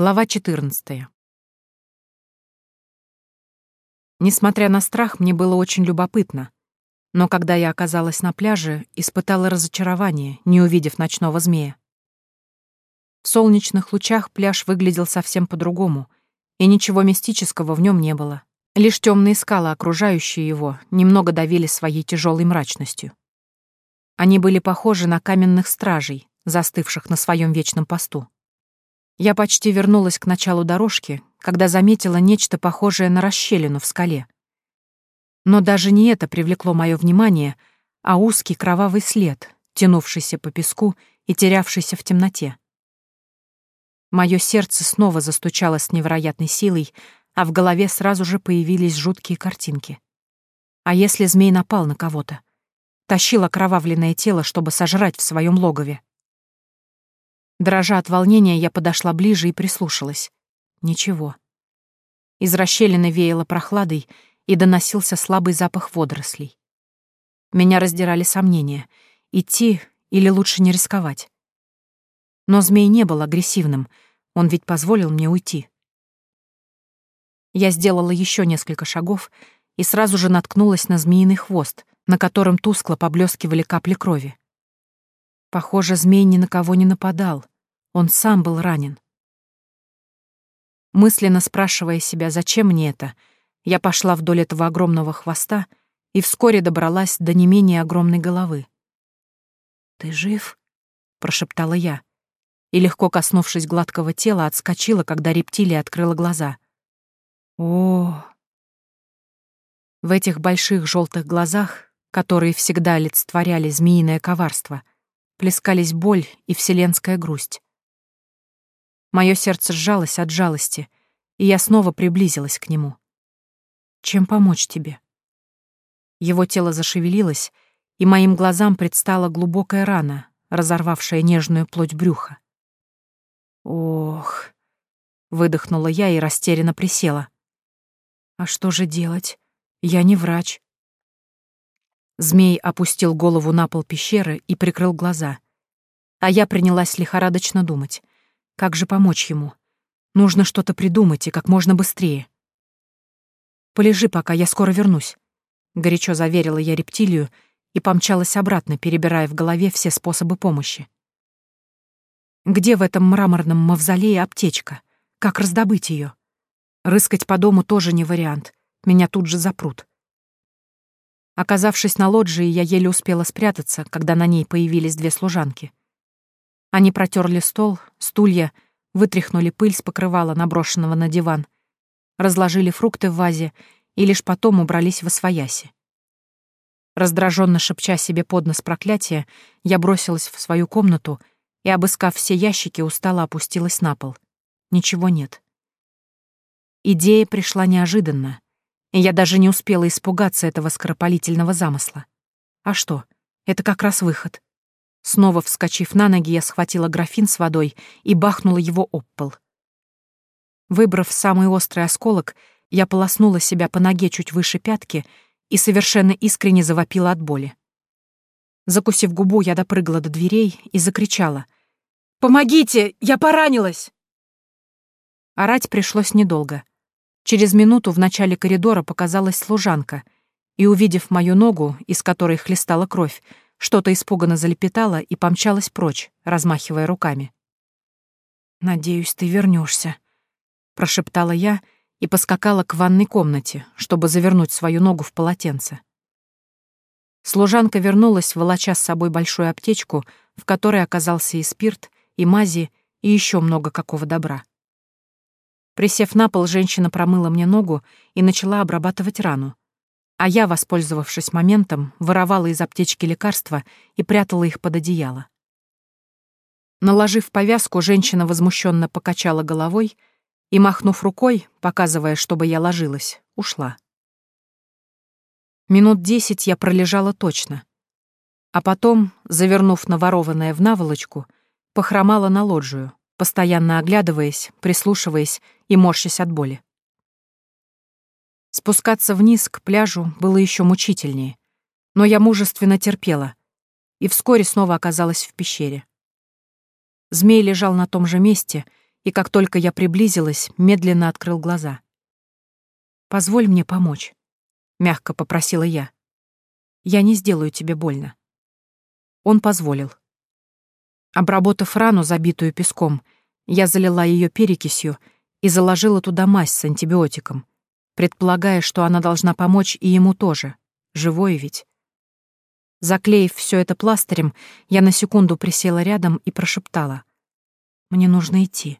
Глава 14. Несмотря на страх, мне было очень любопытно. Но когда я оказалась на пляже, испытала разочарование, не увидев ночного змея. В солнечных лучах пляж выглядел совсем по-другому, и ничего мистического в нем не было. Лишь темные скалы, окружающие его, немного давили своей тяжелой мрачностью. Они были похожи на каменных стражей, застывших на своем вечном посту. Я почти вернулась к началу дорожки, когда заметила нечто похожее на расщелину в скале. Но даже не это привлекло мое внимание, а узкий кровавый след, тянувшийся по песку и терявшийся в темноте. Мое сердце снова застучало с невероятной силой, а в голове сразу же появились жуткие картинки. А если змей напал на кого-то? Тащил окровавленное тело, чтобы сожрать в своем логове. Дрожа от волнения, я подошла ближе и прислушалась. Ничего. Из расщелины веяло прохладой, и доносился слабый запах водорослей. Меня раздирали сомнения — идти или лучше не рисковать. Но змей не был агрессивным, он ведь позволил мне уйти. Я сделала еще несколько шагов и сразу же наткнулась на змеиный хвост, на котором тускло поблескивали капли крови. Похоже, змей ни на кого не нападал. Он сам был ранен. Мысленно спрашивая себя, зачем мне это, я пошла вдоль этого огромного хвоста и вскоре добралась до не менее огромной головы. «Ты жив?» — прошептала я, и, легко коснувшись гладкого тела, отскочила, когда рептилия открыла глаза. О! В этих больших желтых глазах, которые всегда олицетворяли змеиное коварство, плескались боль и вселенская грусть. Мое сердце сжалось от жалости, и я снова приблизилась к нему. «Чем помочь тебе?» Его тело зашевелилось, и моим глазам предстала глубокая рана, разорвавшая нежную плоть брюха. «Ох!» — выдохнула я и растерянно присела. «А что же делать? Я не врач». Змей опустил голову на пол пещеры и прикрыл глаза. А я принялась лихорадочно думать. Как же помочь ему? Нужно что-то придумать и как можно быстрее. «Полежи пока, я скоро вернусь», — горячо заверила я рептилию и помчалась обратно, перебирая в голове все способы помощи. Где в этом мраморном мавзолее аптечка? Как раздобыть ее? Рыскать по дому тоже не вариант. Меня тут же запрут. Оказавшись на лоджии, я еле успела спрятаться, когда на ней появились две служанки. Они протерли стол, стулья, вытряхнули пыль с покрывала, наброшенного на диван, разложили фрукты в вазе и лишь потом убрались в освояси. Раздраженно шепча себе под нос проклятия, я бросилась в свою комнату и, обыскав все ящики, устало опустилась на пол. Ничего нет. Идея пришла неожиданно, и я даже не успела испугаться этого скоропалительного замысла. А что? Это как раз выход. Снова вскочив на ноги, я схватила графин с водой и бахнула его об пол. Выбрав самый острый осколок, я полоснула себя по ноге чуть выше пятки и совершенно искренне завопила от боли. Закусив губу, я допрыгала до дверей и закричала. «Помогите! Я поранилась!» Орать пришлось недолго. Через минуту в начале коридора показалась служанка, и, увидев мою ногу, из которой хлестала кровь, что-то испуганно залепетала и помчалась прочь, размахивая руками. «Надеюсь, ты вернешься, прошептала я и поскакала к ванной комнате, чтобы завернуть свою ногу в полотенце. Служанка вернулась, волоча с собой большую аптечку, в которой оказался и спирт, и мази, и еще много какого добра. Присев на пол, женщина промыла мне ногу и начала обрабатывать рану, а я, воспользовавшись моментом, воровала из аптечки лекарства и прятала их под одеяло. Наложив повязку, женщина возмущенно покачала головой и, махнув рукой, показывая, чтобы я ложилась, ушла. Минут десять я пролежала точно, а потом, завернув наворованное в наволочку, похромала на лоджию, постоянно оглядываясь, прислушиваясь и морщась от боли. Спускаться вниз к пляжу было еще мучительнее, но я мужественно терпела и вскоре снова оказалась в пещере. Змей лежал на том же месте, и как только я приблизилась, медленно открыл глаза. «Позволь мне помочь», — мягко попросила я. «Я не сделаю тебе больно». Он позволил. Обработав рану, забитую песком, я залила ее перекисью и заложила туда мазь с антибиотиком, предполагая, что она должна помочь и ему тоже, живой ведь. Заклеив все это пластырем, я на секунду присела рядом и прошептала. «Мне нужно идти.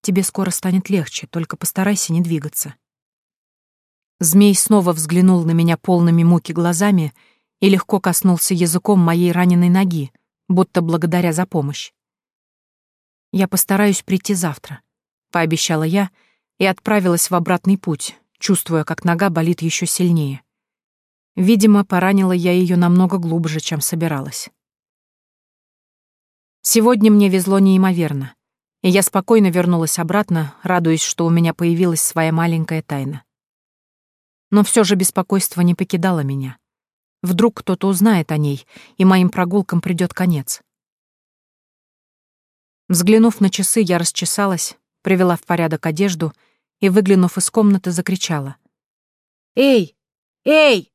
Тебе скоро станет легче, только постарайся не двигаться». Змей снова взглянул на меня полными муки глазами и легко коснулся языком моей раненой ноги, будто благодаря за помощь. «Я постараюсь прийти завтра», — пообещала я и отправилась в обратный путь, чувствуя, как нога болит еще сильнее. Видимо, поранила я ее намного глубже, чем собиралась. Сегодня мне везло неимоверно, и я спокойно вернулась обратно, радуясь, что у меня появилась своя маленькая тайна. Но все же беспокойство не покидало меня. Вдруг кто-то узнает о ней, и моим прогулкам придет конец. Взглянув на часы, я расчесалась, привела в порядок одежду и, выглянув из комнаты, закричала. «Эй! Эй!»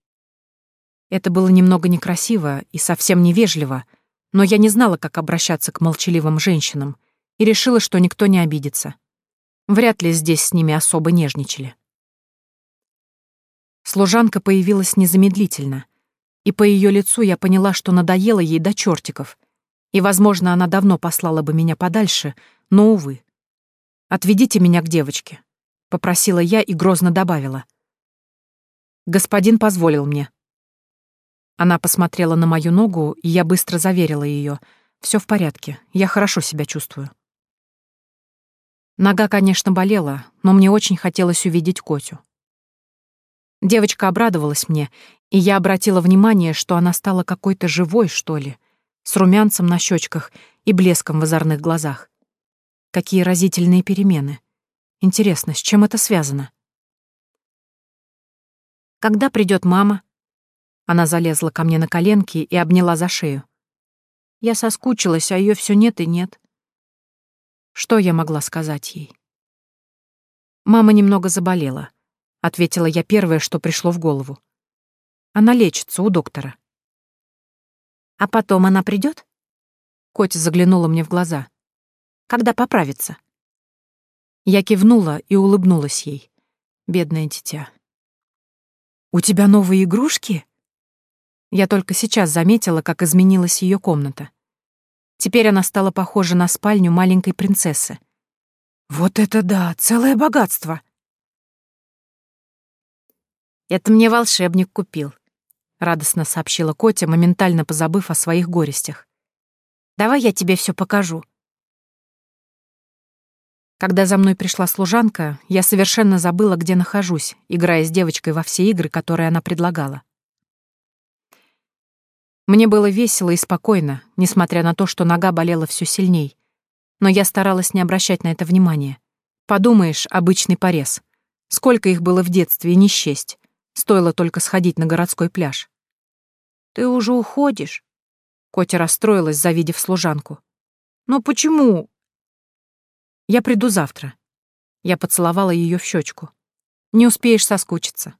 Это было немного некрасиво и совсем невежливо, но я не знала, как обращаться к молчаливым женщинам, и решила, что никто не обидится. Вряд ли здесь с ними особо нежничали. Служанка появилась незамедлительно, и по ее лицу я поняла, что надоело ей до чертиков, и, возможно, она давно послала бы меня подальше, но, увы. «Отведите меня к девочке», — попросила я и грозно добавила. «Господин позволил мне». Она посмотрела на мою ногу, и я быстро заверила ее. Все в порядке, я хорошо себя чувствую. Нога, конечно, болела, но мне очень хотелось увидеть Котю. Девочка обрадовалась мне, и я обратила внимание, что она стала какой-то живой, что ли, с румянцем на щечках и блеском в озорных глазах. Какие разительные перемены. Интересно, с чем это связано? Когда придет мама? Она залезла ко мне на коленки и обняла за шею. Я соскучилась, а ее все нет и нет. Что я могла сказать ей? Мама немного заболела ответила я первое, что пришло в голову. Она лечится у доктора. А потом она придет? Котя заглянула мне в глаза. Когда поправится? Я кивнула и улыбнулась ей. Бедное дитя. «У тебя новые игрушки?» Я только сейчас заметила, как изменилась ее комната. Теперь она стала похожа на спальню маленькой принцессы. «Вот это да! Целое богатство!» Это мне волшебник купил», — радостно сообщила Котя, моментально позабыв о своих горестях. «Давай я тебе все покажу». Когда за мной пришла служанка, я совершенно забыла, где нахожусь, играя с девочкой во все игры, которые она предлагала. Мне было весело и спокойно, несмотря на то, что нога болела все сильней. Но я старалась не обращать на это внимания. Подумаешь, обычный порез. Сколько их было в детстве, не счесть. Стоило только сходить на городской пляж. «Ты уже уходишь?» Котя расстроилась, завидев служанку. «Но почему?» «Я приду завтра». Я поцеловала ее в щечку. «Не успеешь соскучиться».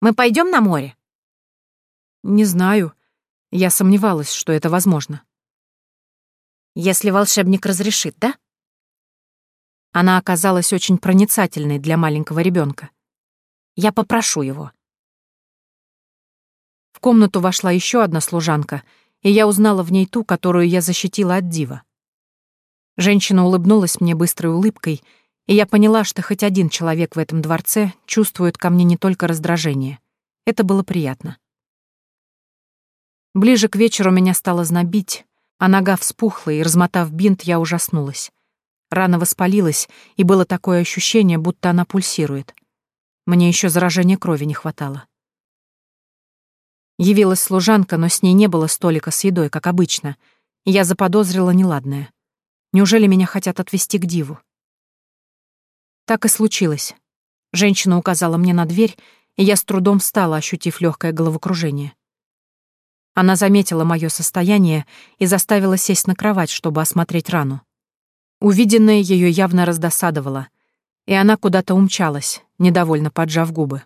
«Мы пойдем на море?» «Не знаю. Я сомневалась, что это возможно». «Если волшебник разрешит, да?» Она оказалась очень проницательной для маленького ребенка. Я попрошу его». В комнату вошла еще одна служанка, и я узнала в ней ту, которую я защитила от дива. Женщина улыбнулась мне быстрой улыбкой, и я поняла, что хоть один человек в этом дворце чувствует ко мне не только раздражение. Это было приятно. Ближе к вечеру меня стало знобить, а нога вспухла, и, размотав бинт, я ужаснулась. Рана воспалилась, и было такое ощущение, будто она пульсирует. Мне еще заражения крови не хватало. Явилась служанка, но с ней не было столика с едой, как обычно, и я заподозрила неладное. Неужели меня хотят отвезти к диву? Так и случилось. Женщина указала мне на дверь, и я с трудом встала, ощутив легкое головокружение. Она заметила мое состояние и заставила сесть на кровать, чтобы осмотреть рану. Увиденное ее явно раздосадовало, и она куда-то умчалась, недовольно поджав губы.